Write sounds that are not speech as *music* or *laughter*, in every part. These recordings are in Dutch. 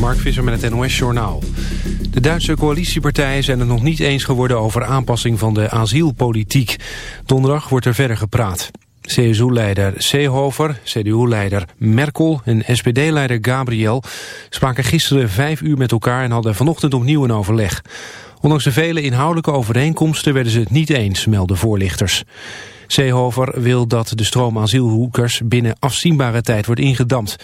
Mark Visser met het NOS Journaal. De Duitse coalitiepartijen zijn het nog niet eens geworden over aanpassing van de asielpolitiek. Donderdag wordt er verder gepraat. CSU-leider Seehofer, CDU-leider Merkel en SPD-leider Gabriel spraken gisteren vijf uur met elkaar en hadden vanochtend opnieuw een overleg. Ondanks de vele inhoudelijke overeenkomsten werden ze het niet eens, melden voorlichters. Seehofer wil dat de stroom asielhoekers binnen afzienbare tijd wordt ingedampt.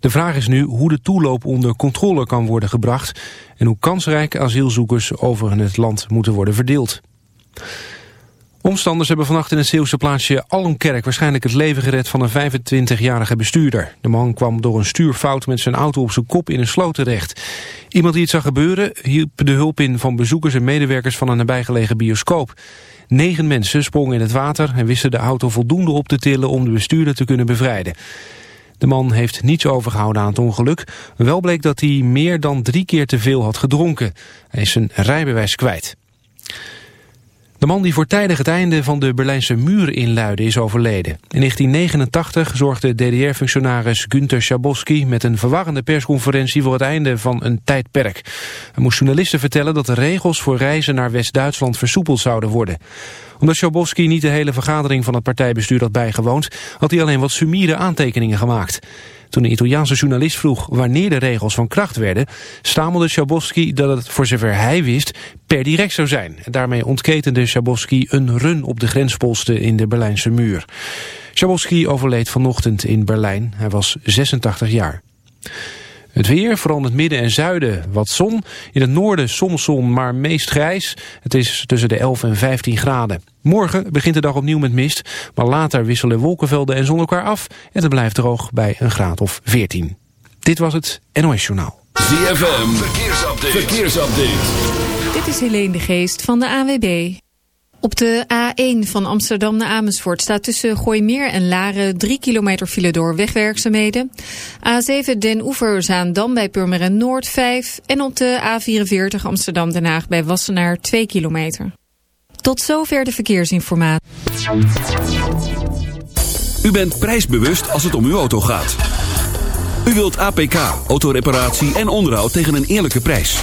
De vraag is nu hoe de toeloop onder controle kan worden gebracht... en hoe kansrijk asielzoekers over het land moeten worden verdeeld. Omstanders hebben vannacht in het Zeeuwse plaatsje Allenkerk waarschijnlijk het leven gered van een 25-jarige bestuurder. De man kwam door een stuurfout met zijn auto op zijn kop in een sloot terecht. Iemand die het zag gebeuren hielp de hulp in van bezoekers en medewerkers van een nabijgelegen bioscoop. Negen mensen sprongen in het water en wisten de auto voldoende op te tillen om de bestuurder te kunnen bevrijden. De man heeft niets overgehouden aan het ongeluk. Wel bleek dat hij meer dan drie keer te veel had gedronken. Hij is zijn rijbewijs kwijt. De man die voortijdig het einde van de Berlijnse muur inluidde is overleden. In 1989 zorgde DDR-functionaris Günter Schabowski met een verwarrende persconferentie voor het einde van een tijdperk. Hij moest journalisten vertellen dat de regels voor reizen naar West-Duitsland versoepeld zouden worden omdat Schabowski niet de hele vergadering van het partijbestuur had bijgewoond, had hij alleen wat sumiere aantekeningen gemaakt. Toen een Italiaanse journalist vroeg wanneer de regels van kracht werden, stamelde Schabowski dat het voor zover hij wist per direct zou zijn. Daarmee ontketende Schabowski een run op de grensposten in de Berlijnse muur. Schabowski overleed vanochtend in Berlijn. Hij was 86 jaar. Het weer, vooral in het midden en zuiden wat zon. In het noorden soms zon, maar meest grijs. Het is tussen de 11 en 15 graden. Morgen begint de dag opnieuw met mist. Maar later wisselen wolkenvelden en zon elkaar af. En het blijft droog bij een graad of 14. Dit was het NOS Journaal. ZFM, verkeersupdate. verkeersupdate. Dit is Helene de Geest van de AWB. Op de A1 van Amsterdam naar Amersfoort staat tussen Gooimeer en Laren 3 kilometer file door wegwerkzaamheden. A7 Den Oever Zaandam bij Purmeren Noord 5 en op de A44 Amsterdam Den Haag bij Wassenaar 2 kilometer. Tot zover de verkeersinformatie. U bent prijsbewust als het om uw auto gaat. U wilt APK, autoreparatie en onderhoud tegen een eerlijke prijs.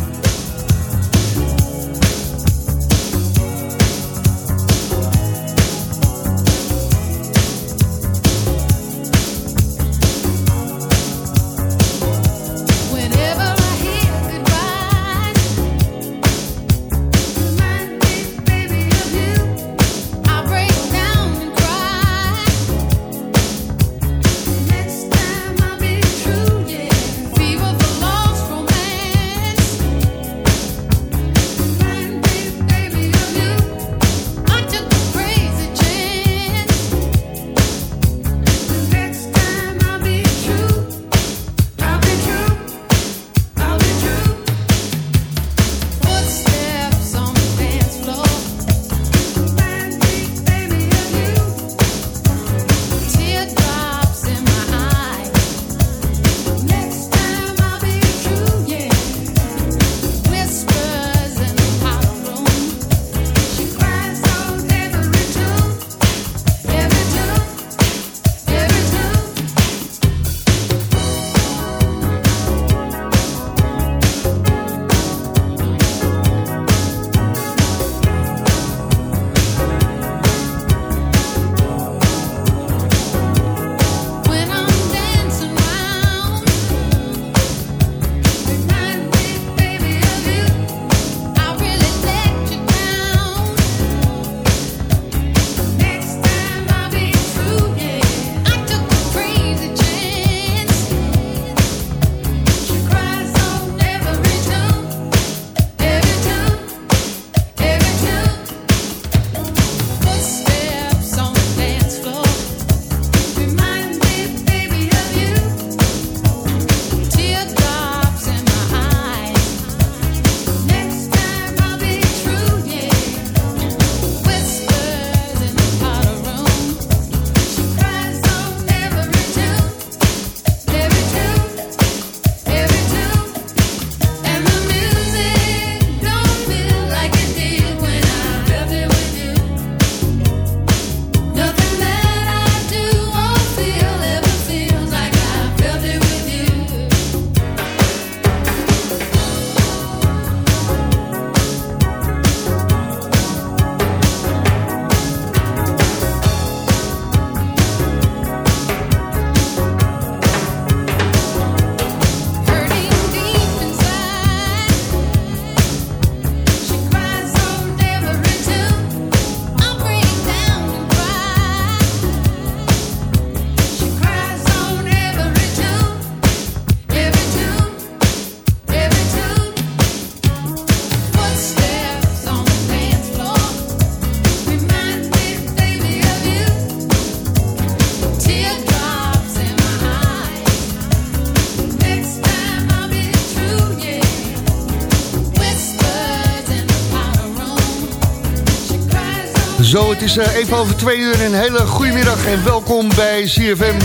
Zo, het is eh, even over twee uur. Een hele goede middag en welkom bij CFM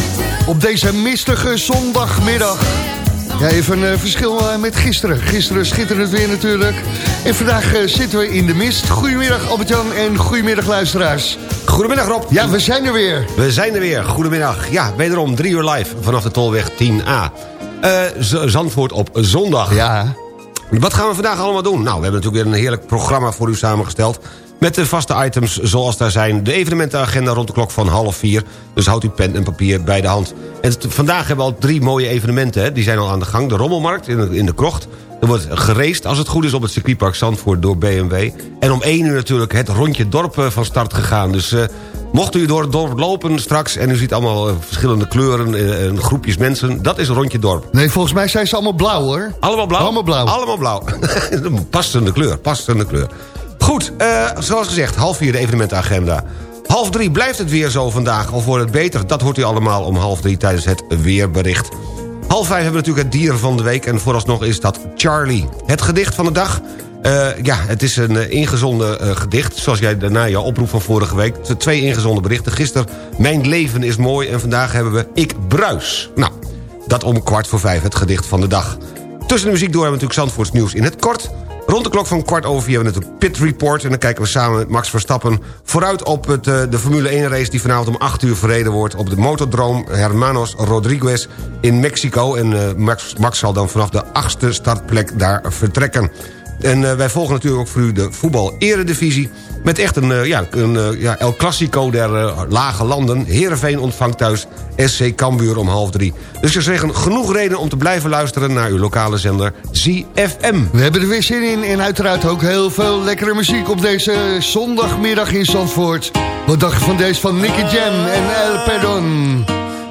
op deze mistige zondagmiddag. Ja, even een eh, verschil eh, met gisteren. Gisteren schitterend weer natuurlijk. En vandaag zitten we in de mist. Goedemiddag Albert-Jan en goedemiddag luisteraars. Goedemiddag Rob. Ja, we zijn er weer. We zijn er weer. Goedemiddag. Ja, wederom drie uur live vanaf de Tolweg 10A. Eh, Z- Zandvoort op zondag. Ja, Wat gaan we vandaag allemaal doen? Nou, we hebben natuurlijk weer een heerlijk programma voor u samengesteld... met de vaste items zoals daar zijn. De evenementenagenda rond de klok van half vier. Dus houdt uw pen en papier bij de hand. En vandaag hebben we al drie mooie evenementen. Hè? Die zijn al aan de gang. De Rommelmarkt in de, in de Krocht. Er wordt geraced, als het goed is, op het circuitpark Zandvoort door BMW. En om één uur natuurlijk het rondje dorp eh, van start gegaan. Dus eh, mocht u door het dorp lopen straks... en u ziet allemaal eh, verschillende kleuren en groepjes mensen... dat is een rondje dorp. nee, volgens mij zijn ze allemaal blauw hoor. Allemaal blauw? Allemaal blauw. Allemaal blauw. *laughs* passende kleur, passende kleur. Goed, eh, zoals gezegd, half vier de evenementenagenda. Half drie blijft het weer zo vandaag, of wordt het beter? Dat hoort u allemaal om half drie tijdens het weerbericht. Half vijf hebben we natuurlijk het dier van de week... en vooralsnog is dat Charlie. Het gedicht van de dag... eh, ja, het is een eh, ingezonden gedicht. Zoals jij daarna jouw oproep van vorige week. Twee ingezonden berichten. Gisteren, mijn leven is mooi. En vandaag hebben we Ik Bruis. Nou, dat om kwart voor vijf, het gedicht van de dag. Tussen de muziek door hebben we natuurlijk Zandvoorts nieuws in het kort. Rond de klok van kwart over vier hebben we natuurlijk Pit Report... en dan kijken we samen met Max Verstappen vooruit op het, eh, de Formule 1-race... die vanavond om 8 uur verreden wordt op de Motodroom Hermanos Rodriguez in Mexico. En eh, Max, Max zal dan vanaf de achtste startplek daar vertrekken. En eh, wij volgen natuurlijk ook voor u de voetbal-eredivisie... met echt een, eh, ja, een eh, ja, El Clasico der eh, lage landen. Heerenveen ontvangt thuis SC Cambuur om half drie. Dus ik zou zeggen, genoeg reden om te blijven luisteren... naar uw lokale zender ZFM. We hebben er weer zin in en uiteraard ook heel veel lekkere muziek op deze zondagmiddag in Zandvoort. Wat dacht je van deze van Nicky Jam en El Perdon?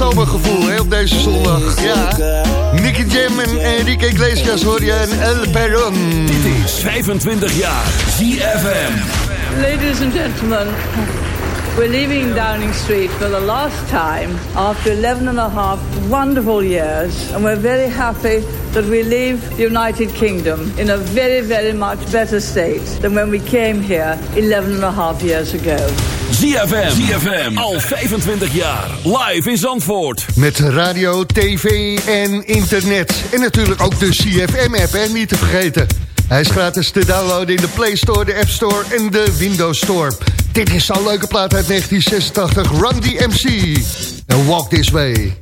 Zomergevoel hè, op deze zondag. Ja. Nicky Jam en Enrique Iglesias hoor je en El Perron. Dit is 25 jaar ZFM. Ladies and gentlemen, we're leaving Downing Street for the last time after 11 and a half wonderful years. And we're very happy that we leave the United Kingdom in a very, very much better state than when we came here 11 and a half years ago. ZFM. ZFM. Al 25 jaar. Live in Zandvoort. Met radio, tv en internet. En natuurlijk ook de CFM-app, hè, niet te vergeten. Hij is gratis te downloaden in de Play Store, de App Store en de Windows Store. Dit is zo'n leuke plaat uit 1986, Run DMC. En Walk This Way.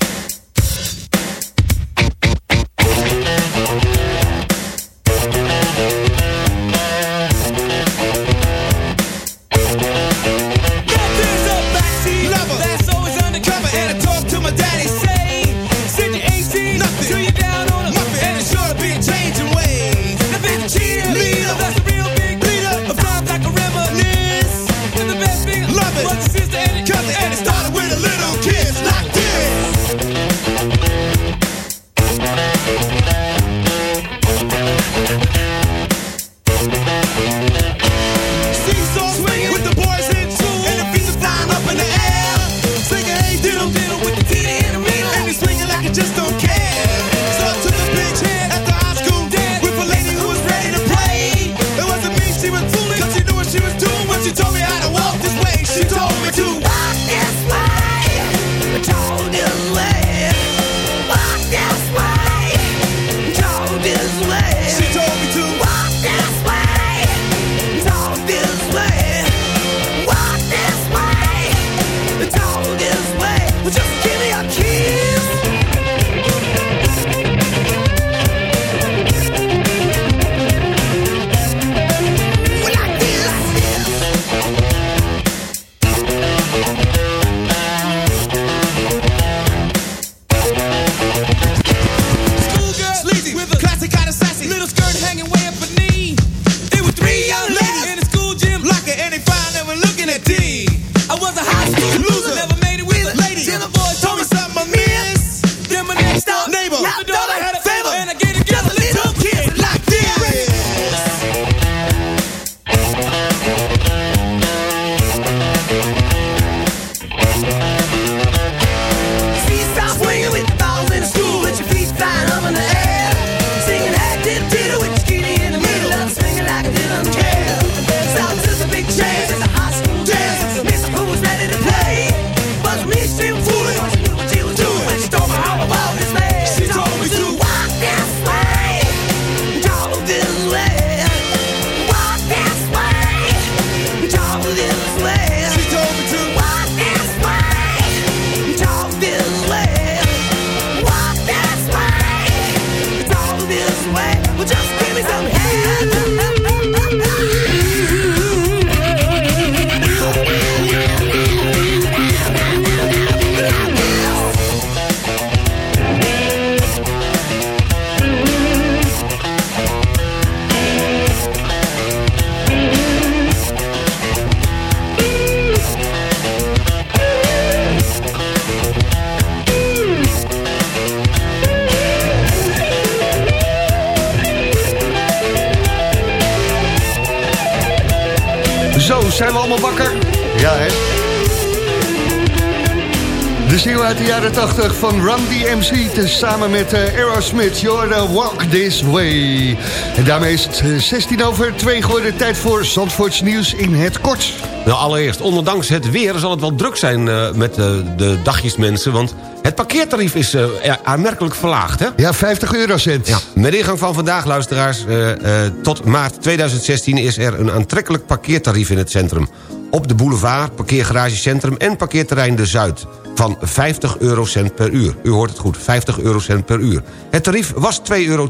Jaren 80 van Run DMC... samen met eh, Aerosmith, You're Walk This Way. En daarmee is het eh, 16 over 2 geworden. Tijd voor Zandvoorts nieuws in het kort. Nou, allereerst, ondanks het weer zal het wel druk zijn eh, met eh, de dagjesmensen... want het parkeertarief is eh, ja, aanmerkelijk verlaagd, hè? Ja, 50 eurocent. Ja, met ingang van vandaag, luisteraars, eh, eh, tot maart 2016... is er een aantrekkelijk parkeertarief in het centrum. Op de boulevard, parkeergaragecentrum en parkeerterrein De Zuid... van 50 eurocent per uur. U hoort het goed, 50 eurocent per uur. Het tarief was 2,20 euro.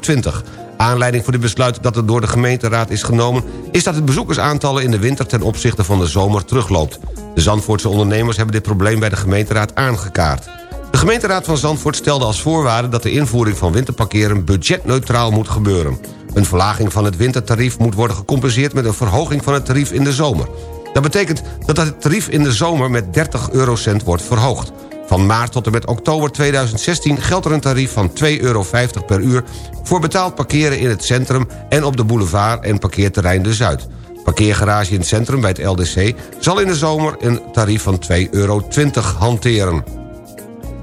Aanleiding voor dit besluit dat er door de gemeenteraad is genomen... is dat het bezoekersaantallen in de winter ten opzichte van de zomer terugloopt. De Zandvoortse ondernemers hebben dit probleem bij de gemeenteraad aangekaart. De gemeenteraad van Zandvoort stelde als voorwaarde... dat de invoering van winterparkeren budgetneutraal moet gebeuren. Een verlaging van het wintertarief moet worden gecompenseerd... met een verhoging van het tarief in de zomer. Dat betekent dat het tarief in de zomer met 30 eurocent wordt verhoogd. Van maart tot en met oktober 2016 geldt er een tarief van 2,50 euro per uur... voor betaald parkeren in het centrum en op de boulevard en parkeerterrein De Zuid. Parkeergarage in het centrum bij het LDC zal in de zomer een tarief van 2,20 euro hanteren.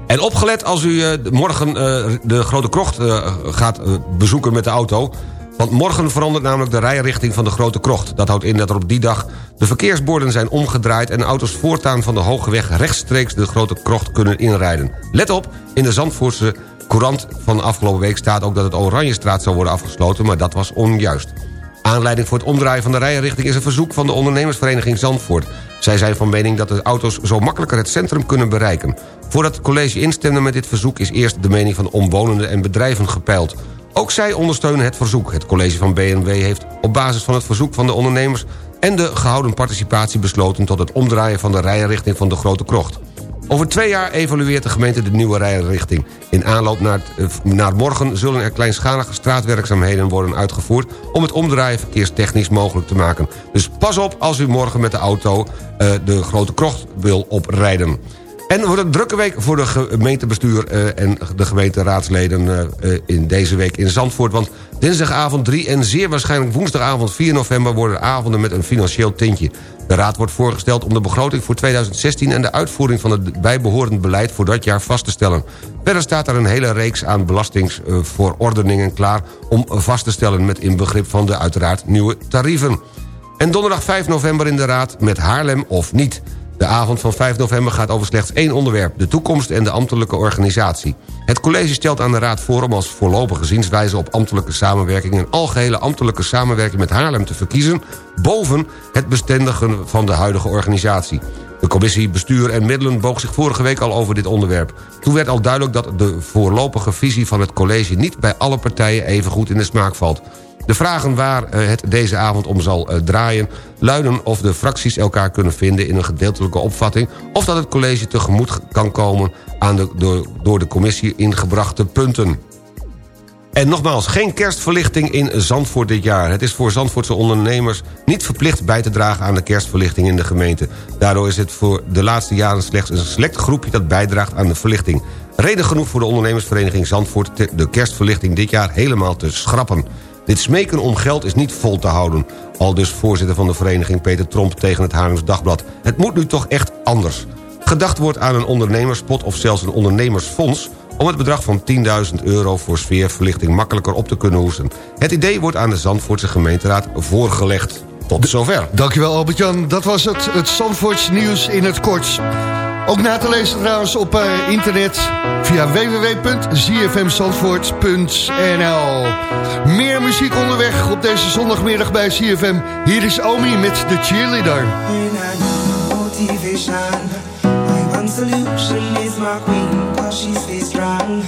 En opgelet als u eh, morgen eh, de Grote Krocht eh, gaat bezoeken met de auto... want morgen verandert namelijk de rijrichting van de Grote Krocht. Dat houdt in dat er op die dag de verkeersborden zijn omgedraaid... en auto's voortaan van de Hoge Weg rechtstreeks de Grote Krocht kunnen inrijden. Let op, in de Zandvoortse Courant van afgelopen week staat ook... dat het Oranjestraat zou worden afgesloten, maar dat was onjuist. Aanleiding voor het omdraaien van de rijrichting is een verzoek van de ondernemersvereniging Zandvoort. Zij zijn van mening dat de auto's zo makkelijker het centrum kunnen bereiken. Voordat het college instemde met dit verzoek is eerst de mening van omwonenden en bedrijven gepeild. Ook zij ondersteunen het verzoek. Het college van BNW heeft op basis van het verzoek van de ondernemers... en de gehouden participatie besloten tot het omdraaien van de rijrichting van de Grote Krocht. Over twee jaar evalueert de gemeente de nieuwe rijrichting. In aanloop naar, eh, naar morgen zullen er kleinschalige straatwerkzaamheden worden uitgevoerd... om het omdraaien verkeerstechnisch mogelijk te maken. Dus pas op als u morgen met de auto eh, de Grote Krocht wil oprijden. En wordt een drukke week voor de gemeentebestuur eh, en de gemeenteraadsleden eh, eh, in deze week in Zandvoort. Want dinsdagavond 3 en zeer waarschijnlijk woensdagavond 4 november... worden avonden met een financieel tintje. De raad wordt voorgesteld om de begroting voor 2016... en de uitvoering van het bijbehorend beleid voor dat jaar vast te stellen. Verder staat er een hele reeks aan belastingsverordeningen klaar... om vast te stellen met inbegrip van de uiteraard nieuwe tarieven. En donderdag 5 november in de raad met Haarlem of niet... De avond van 5 november gaat over slechts één onderwerp... de toekomst en de ambtelijke organisatie. Het college stelt aan de Raad voor om als voorlopige zienswijze... op ambtelijke samenwerking een algehele ambtelijke samenwerking met Haarlem te verkiezen... boven het bestendigen van de huidige organisatie. De commissie Bestuur en Middelen boog zich vorige week al over dit onderwerp. Toen werd al duidelijk dat de voorlopige visie van het college... niet bij alle partijen even goed in de smaak valt. De vragen waar eh, het deze avond om zal eh, draaien... luiden of de fracties elkaar kunnen vinden in een gedeeltelijke opvatting... of dat het college tegemoet kan komen aan de door, door de commissie ingebrachte punten. En nogmaals, geen kerstverlichting in Zandvoort dit jaar. Het is voor Zandvoortse ondernemers niet verplicht bij te dragen... aan de kerstverlichting in de gemeente. Daardoor is het voor de laatste jaren slechts een select groepje... dat bijdraagt aan de verlichting. Reden genoeg voor de ondernemersvereniging Zandvoort... de kerstverlichting dit jaar helemaal te schrappen. Dit smeken om geld is niet vol te houden. Al dus voorzitter van de vereniging Peter Tromp tegen het Haarlems Dagblad. Het moet nu toch echt anders. Gedacht wordt aan een ondernemerspot of zelfs een ondernemersfonds... om het bedrag van 10.000 euro voor sfeerverlichting makkelijker op te kunnen hoesten. Het idee wordt aan de Zandvoortse gemeenteraad voorgelegd. Tot zover. Dankjewel Albert-Jan. Dat was het, het Zandvoorts nieuws in het kort. Ook na te lezen trouwens op eh, internet via www.zfmzandvoort.nl Meer muziek onderweg op deze zondagmiddag bij CFM. Hier is Omi met de cheerleader. motivation. Solution is my queen, strong.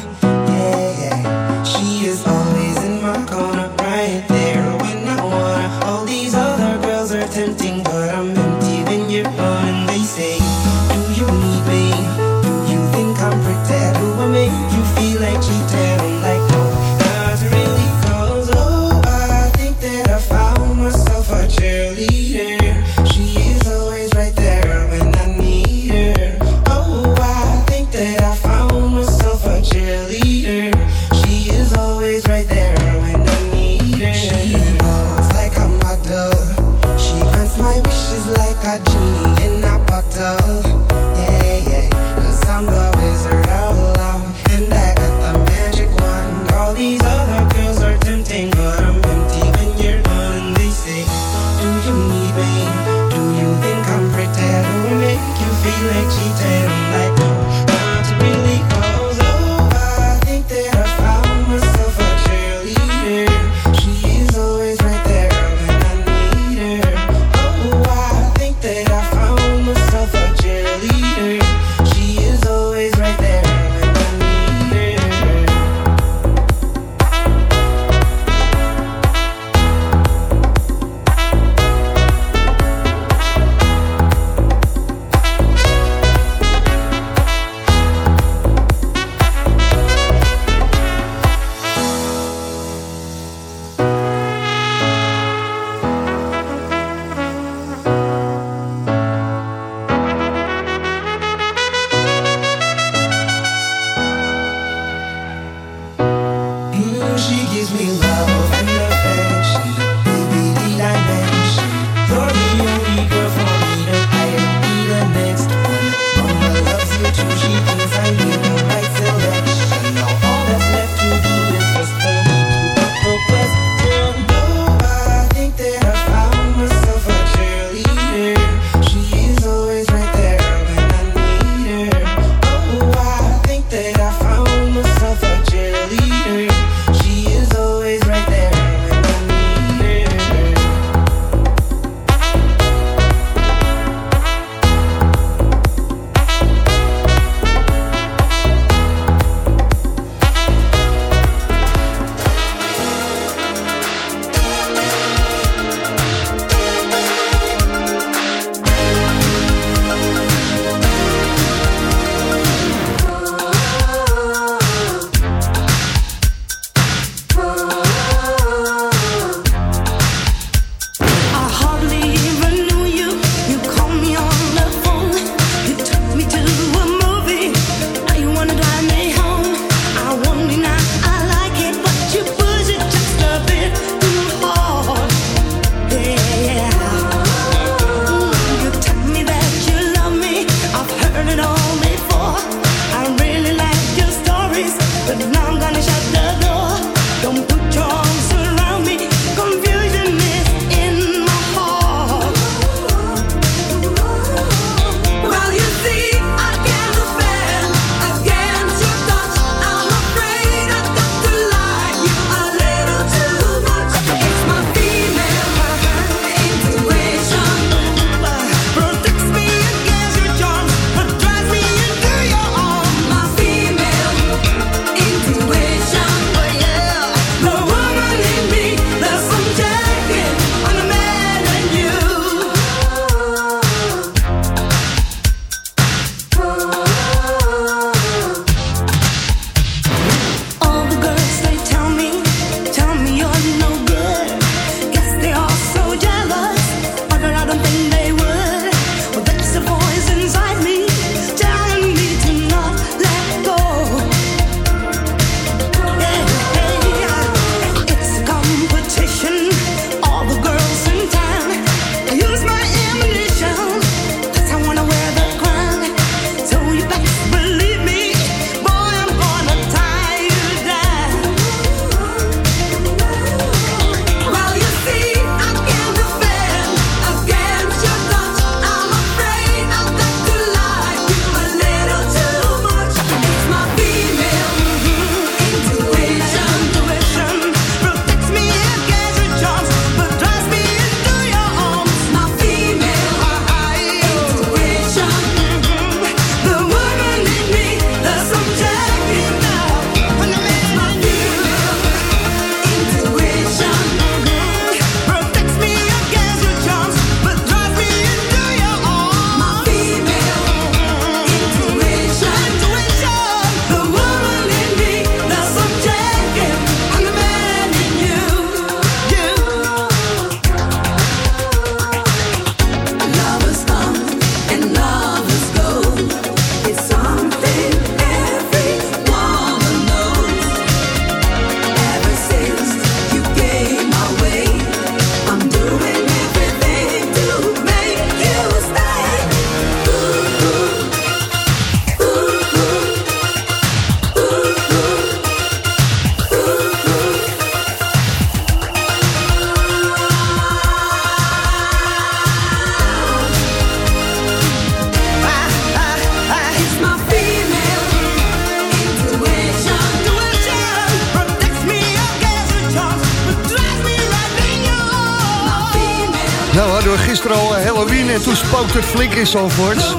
Gisteren al eh, Halloween en toen spookte het flink in Zandvoort.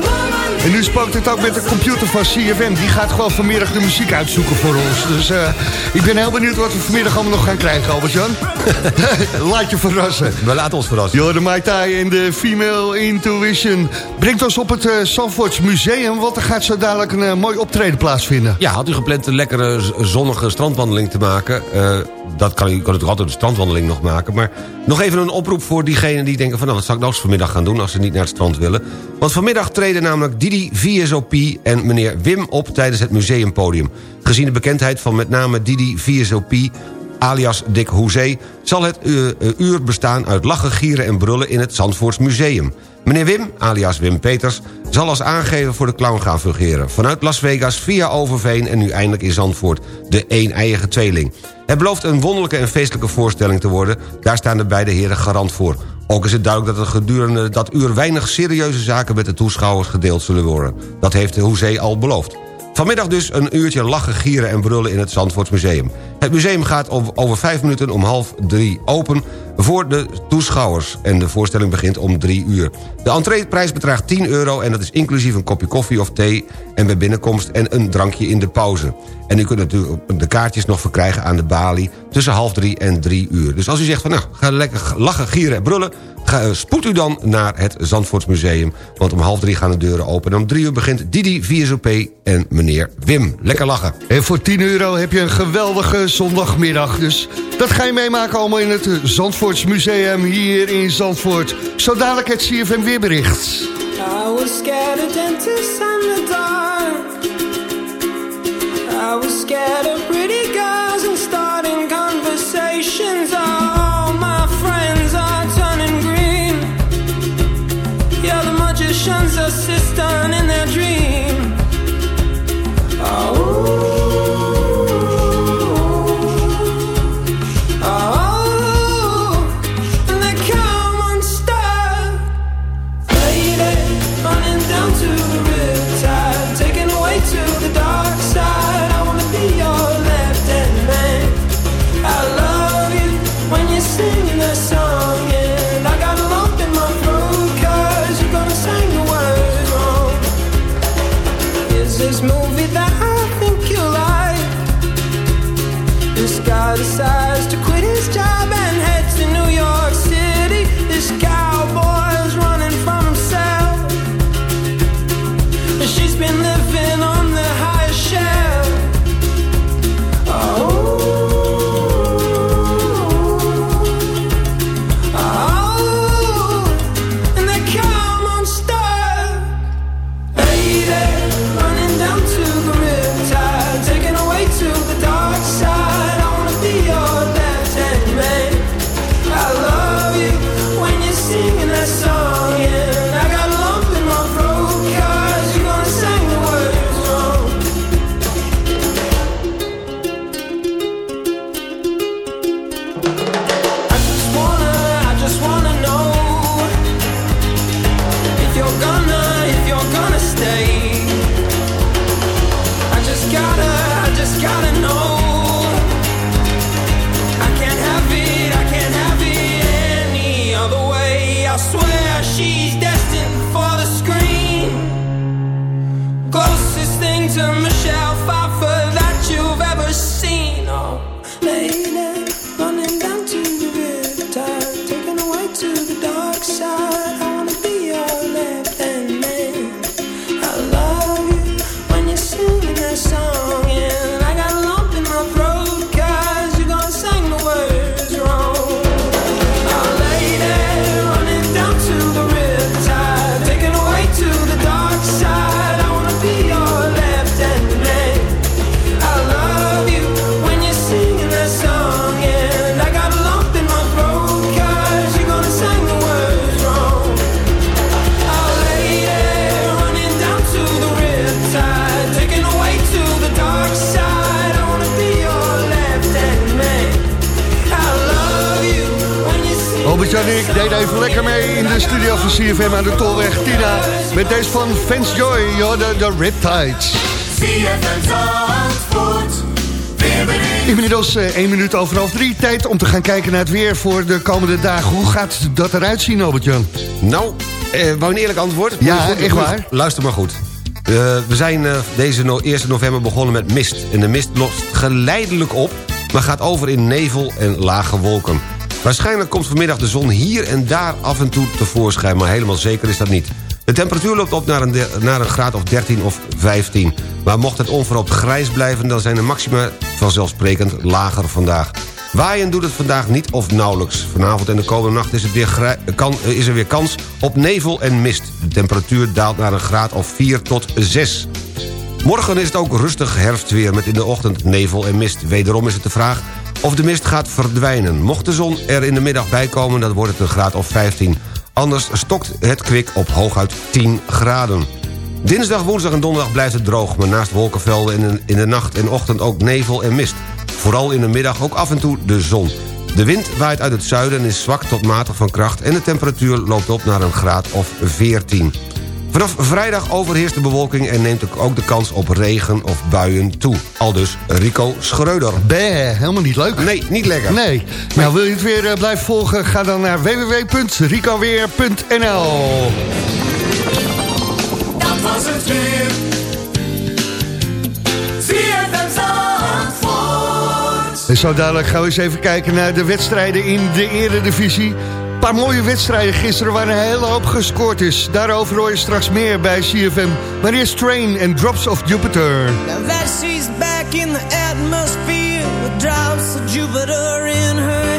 En nu spookt het ook met de computer van CFM. Die gaat gewoon vanmiddag de muziek uitzoeken voor ons. Dus eh, ik ben heel benieuwd wat we vanmiddag allemaal nog gaan krijgen, Albert-Jan. *laughs* Laat je verrassen. We laten ons verrassen. Yo, de Mai Tai en de Female Intuition brengt ons op het uh, Museum... want er gaat zo dadelijk een mooi optreden plaatsvinden. Ja, had u gepland een lekkere zonnige strandwandeling te maken... dat kan u, kan natuurlijk altijd de strandwandeling nog maken... maar nog even een oproep voor diegenen die denken van... nou, wat zou ik nou eens vanmiddag gaan doen als ze niet naar het strand willen. Want vanmiddag treden namelijk Didi VSOP en meneer Wim op... tijdens het museumpodium. Gezien de bekendheid van met name Didi VSOP alias Dick Hoezee... zal het eh, eh, uur bestaan uit lachen, gieren en brullen in het Zandvoorts Museum. Meneer Wim, alias Wim Peters, zal als aangever voor de clown gaan fungeren. Vanuit Las Vegas via Overveen en nu eindelijk in Zandvoort. De een-eiige tweeling. Het belooft een wonderlijke en feestelijke voorstelling te worden. Daar staan de beide heren garant voor. Ook is het duidelijk dat er gedurende dat uur weinig serieuze zaken met de toeschouwers gedeeld zullen worden. Dat heeft de Hoezee al beloofd. Vanmiddag dus een uurtje lachen, gieren en brullen in het Zandvoortsmuseum. Het museum gaat over, vijf minuten om half drie open voor de toeschouwers. En de voorstelling begint om drie uur. De entreeprijs bedraagt 10 euro en dat is inclusief een kopje koffie of thee... en bij binnenkomst en een drankje in de pauze. En u kunt natuurlijk de kaartjes nog verkrijgen aan de balie... tussen half drie en drie uur. Dus als u zegt van nou, ga lekker lachen, gieren en brullen... Ga, eh, spoed u dan naar het Zandvoortsmuseum. Want om half drie gaan de deuren open. En om drie uur begint Didi VSOP en meneer Wim. Lekker lachen. En voor 10 euro heb je een geweldige zondagmiddag. Dus dat ga je meemaken allemaal in het eh, Zandvoorts Museum hier in Zandvoort. Zo dadelijk het CFM weerbericht. I was scared of dentists and the dark. I was scared of pretty girls and starting conversations. Minuut over half drie. Tijd om te gaan kijken naar het weer voor de komende dagen. Hoe gaat dat eruit zien, Albert-Jan? Nou, eh, wou een eerlijk antwoord? Ja, goed- echt waar? Luister maar goed. Eh, we zijn eh, deze no 1 november begonnen met mist. En de mist lost geleidelijk op, maar gaat over in nevel en lage wolken. Waarschijnlijk komt vanmiddag de zon hier en daar af en toe tevoorschijn... maar helemaal zeker is dat niet. De temperatuur loopt op naar een, naar een graad of 13 of 15. Maar mocht het onverhoopt grijs blijven... dan zijn de maxima vanzelfsprekend lager vandaag. Waaien doet het vandaag niet of nauwelijks. Vanavond en de komende nacht is, het weer kan, eh, is er weer kans op nevel en mist. De temperatuur daalt naar een graad of 4 tot 6. Morgen is het ook rustig herfstweer met in de ochtend nevel en mist. Wederom is het de vraag of de mist gaat verdwijnen. Mocht de zon er in de middag bij komen, dan wordt het een graad of 15. Anders stokt het kwik op hooguit 10 graden. Dinsdag, woensdag en donderdag blijft het droog... maar naast wolkenvelden in de, in de nacht en ochtend ook nevel en mist. Vooral in de middag ook af en toe de zon. De wind waait uit het zuiden en is zwak tot matig van kracht... en de temperatuur loopt op naar een graad of 14. Vanaf vrijdag overheerst de bewolking en neemt ook de kans op regen of buien toe. Aldus Rico Schreuder. Bé, helemaal niet leuk. Nee, niet lekker. Nee. Nou, wil je het weer eh, blijven volgen? Ga dan naar www.ricoweer.nl En zo dadelijk gaan we eens even kijken naar de wedstrijden in de eredivisie. Een paar mooie wedstrijden gisteren waar een hele hoop gescoord is. Daarover hoor je straks meer bij CFM. Maar eerst Train en Drops of Jupiter. Now that she's back in the atmosphere with drops of Jupiter in her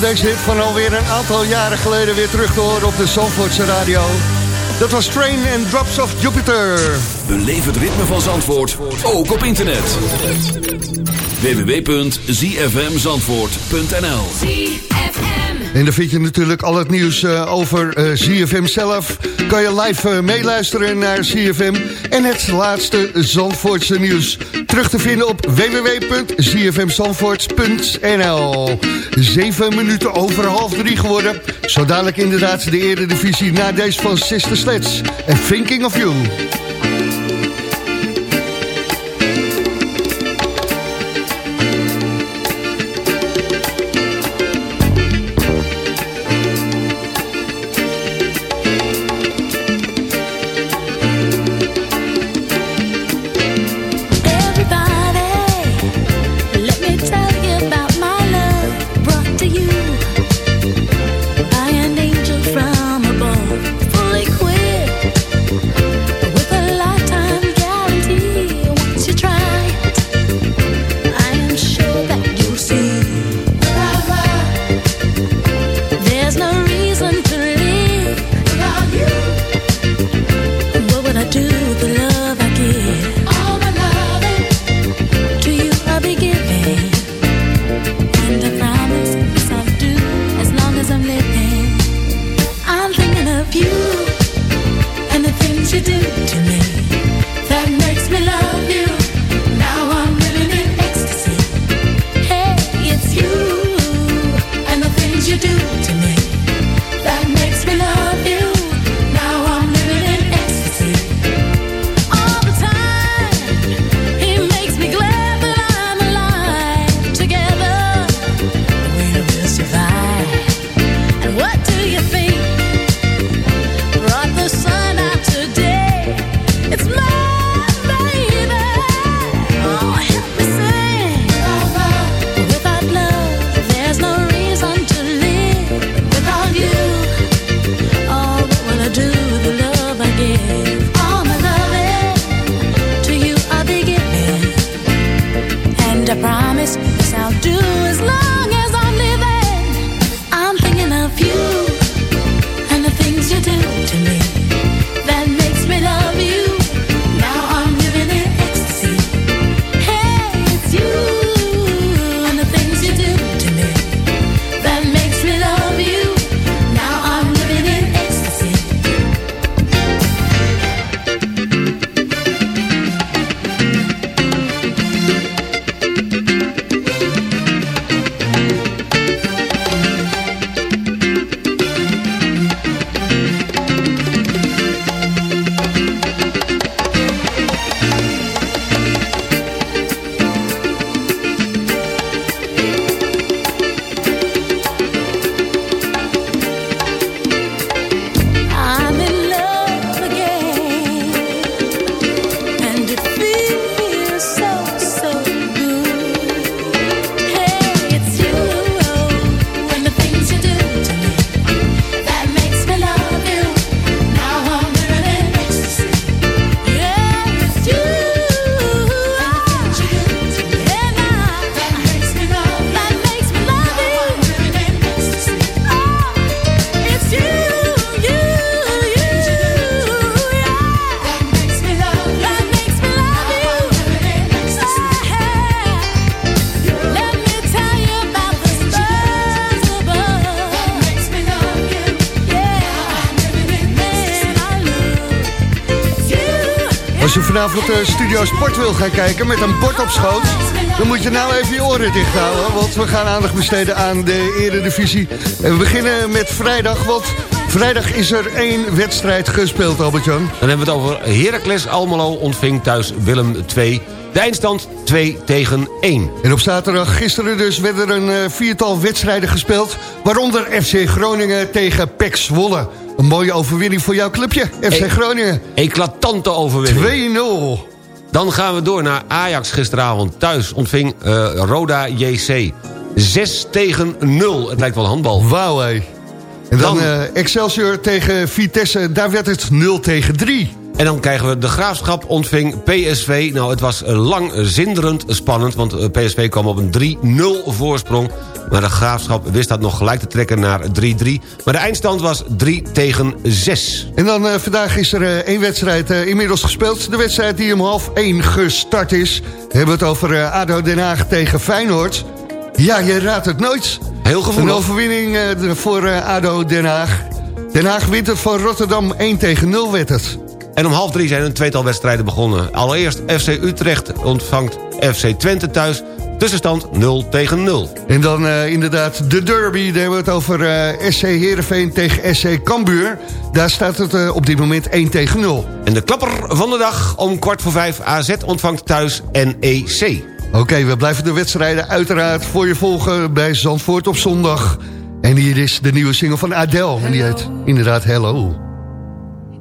Deze hit van alweer een aantal jaren geleden weer terug te horen op de Zandvoortse radio. Dat was Train and Drops of Jupiter. Beleef het ritme van Zandvoort, ook op internet. www.zfmzandvoort.nl En dan vind je natuurlijk al het nieuws eh, over eh, ZFM zelf. Kan je live eh, meeluisteren naar ZFM. En het laatste Zandvoortse nieuws. Terug te vinden op www.zfmzandvoort.nl Zeven minuten over half drie geworden. Zo dadelijk inderdaad de eredivisie na deze van Sister Sleds. En Thinking of You. Vanavond uh, Studio Sport wil gaan kijken met een bord op schoot... dan moet je nou even je oren dicht houden. Want we gaan aandacht besteden aan de eredivisie. En we beginnen met vrijdag, want vrijdag is er één wedstrijd gespeeld, Albert-Jan. Dan hebben we het over Heracles Almelo ontving thuis Willem 2. De eindstand 2 tegen 1. En op zaterdag gisteren dus werden er een eh, viertal wedstrijden gespeeld... waaronder FC Groningen tegen PEC Zwolle. Een mooie overwinning voor jouw clubje, FC. Groningen. Eclatante overwinning. 2-0. Dan gaan we door naar Ajax gisteravond. Thuis ontving eh, Roda JC. 6 tegen 0. Het lijkt wel handbal. Wauw, hé. En dan, Dan- eh, Excelsior tegen Vitesse, daar werd het 0 tegen 3. En dan krijgen we de Graafschap ontving PSV. Nou, het was eh, lang zinderend spannend... want eh, PSV kwam op een 3-0 voorsprong... maar de Graafschap wist dat nog gelijk te trekken naar 3-3. Maar de eindstand was 3 tegen 6. En dan uh, vandaag is er uh, één wedstrijd uh, inmiddels gespeeld. De wedstrijd die om half 1 gestart is. We hebben het over ADO Den Haag tegen Feyenoord. Ja, je raadt het nooit. Heel gevoelig. Een overwinning voor ADO Den Haag. Den Haag wint het van Rotterdam 1 tegen 0 werd het. En om half drie zijn een tweetal wedstrijden begonnen. Allereerst FC Utrecht ontvangt FC Twente thuis. Tussenstand 0 tegen 0. En dan uh, inderdaad de derby. Daar hebben we het over uh, SC Heerenveen tegen SC Cambuur. Daar staat het uh, op dit moment 1 tegen 0. En de klapper van de dag om kwart voor vijf. AZ ontvangt thuis NEC. Oké, okay, we blijven de wedstrijden uiteraard voor je volgen bij Zandvoort op zondag. En hier is de nieuwe single van Adele. En die heet inderdaad Hello.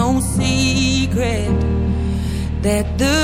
No secret that the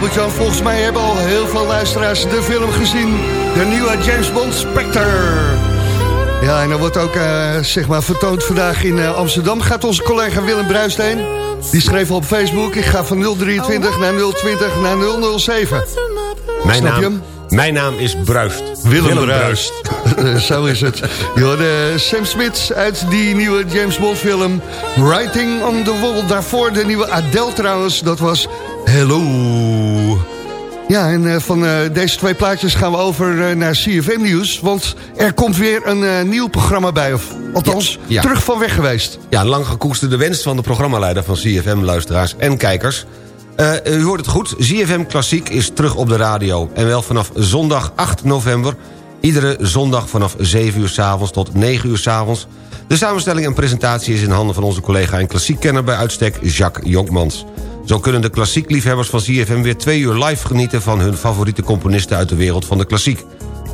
Albert-Jan, volgens mij hebben al heel veel luisteraars de film gezien. De nieuwe James Bond Spectre. Ja, en dat wordt ook eh, zeg maar vertoond vandaag in eh, Amsterdam. Gaat onze collega Willem Bruist heen. Die schreef op Facebook, ik ga van 023 naar 020 naar 007. Mijn Snap je naam, hem? mijn naam is Bruist. Willem, Bruist. *laughs* Zo is het. Je hoorde Sam Smith uit die nieuwe James Bond film Writing on the Wall. Daarvoor de nieuwe Adele trouwens, dat was Hello. Ja, en eh, van eh, deze twee plaatjes gaan we over eh, naar CFM Nieuws. Want er komt weer een nieuw programma bij. Of althans, Ja, ja. terug van weg geweest. Ja, lang gekoesterde wens van de programmaleider van CFM-luisteraars en kijkers. U hoort het goed, CFM Klassiek is terug op de radio. En wel vanaf zondag 8 november. Iedere zondag vanaf 7 uur s'avonds tot 9 uur s'avonds. De samenstelling en presentatie is in handen van onze collega en klassiekkenner bij uitstek Jacques Jonkmans. Zo kunnen de klassiekliefhebbers van CFM weer twee uur live genieten... van hun favoriete componisten uit de wereld van de klassiek.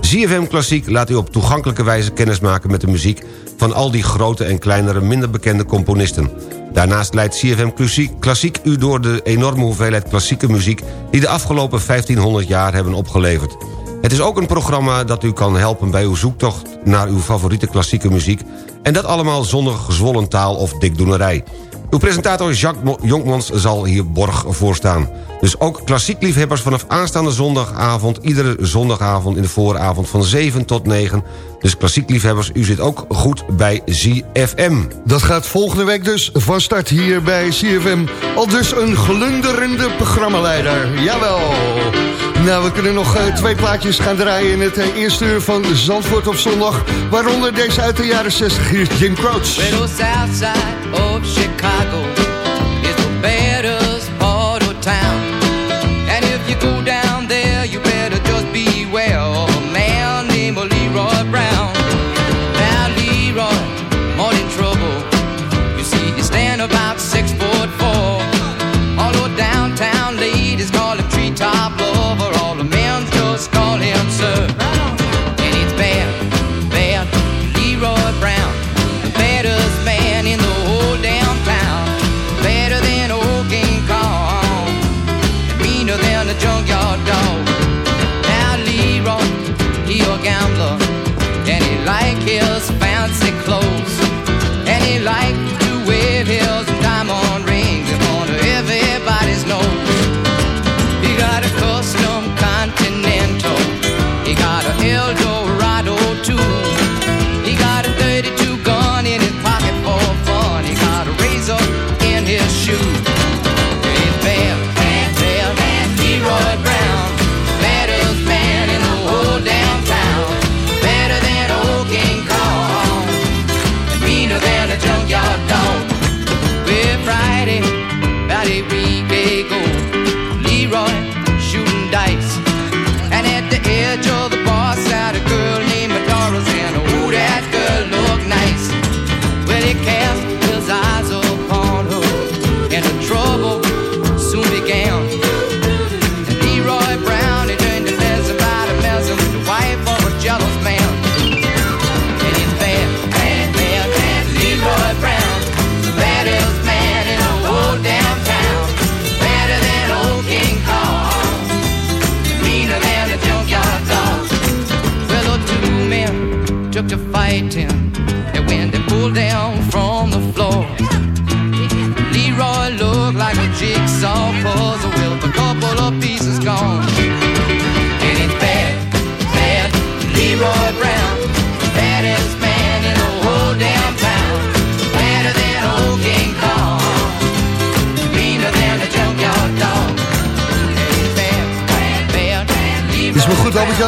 ZFM Klassiek laat u op toegankelijke wijze kennismaken met de muziek... van al die grote en kleinere minder bekende componisten. Daarnaast leidt CFM Klassiek, Klassiek u door de enorme hoeveelheid klassieke muziek... die de afgelopen 1500 jaar hebben opgeleverd. Het is ook een programma dat u kan helpen bij uw zoektocht... naar uw favoriete klassieke muziek... en dat allemaal zonder gezwollen taal of dikdoenerij. Uw presentator Jacques Jonkmans zal hier borg voor staan. Dus ook klassiekliefhebbers vanaf aanstaande zondagavond... iedere zondagavond in de vooravond van 7 tot 9. Dus klassiekliefhebbers, u zit ook goed bij ZFM. Dat gaat volgende week dus van start hier bij CFM. Al dus een glunderende programmaleider. Jawel. Nou, we kunnen nog eh, twee plaatjes gaan draaien in het eh, eerste uur van Zandvoort op zondag. Waaronder deze uit de jaren 60 hier, Jim Crouch. Chicago.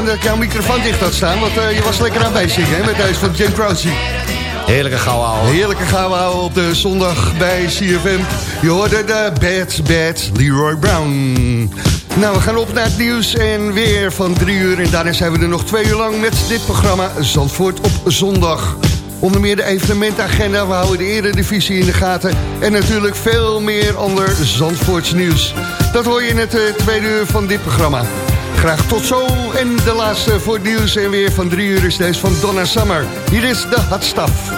Dat ik jouw microfoon dicht had staan. Want eh, je was lekker aan bezig hè, met deze van Jim Croce. Heerlijke gouden ouwe. Heerlijke houden op de zondag bij CFM. Je hoorde de Bad Bad Leroy Brown. Nou, we gaan op naar het nieuws en weer van drie uur. En daarna zijn we er nog twee uur lang met dit programma Zandvoort op zondag. Onder meer de evenementagenda, we houden de eredivisie in de gaten... en natuurlijk veel meer ander Zandvoorts nieuws. Dat hoor je in het eh, tweede uur van dit programma. Graag tot zo. En de laatste voor het nieuws en weer van drie uur is deze van Donna Summer. Hier is de Hot.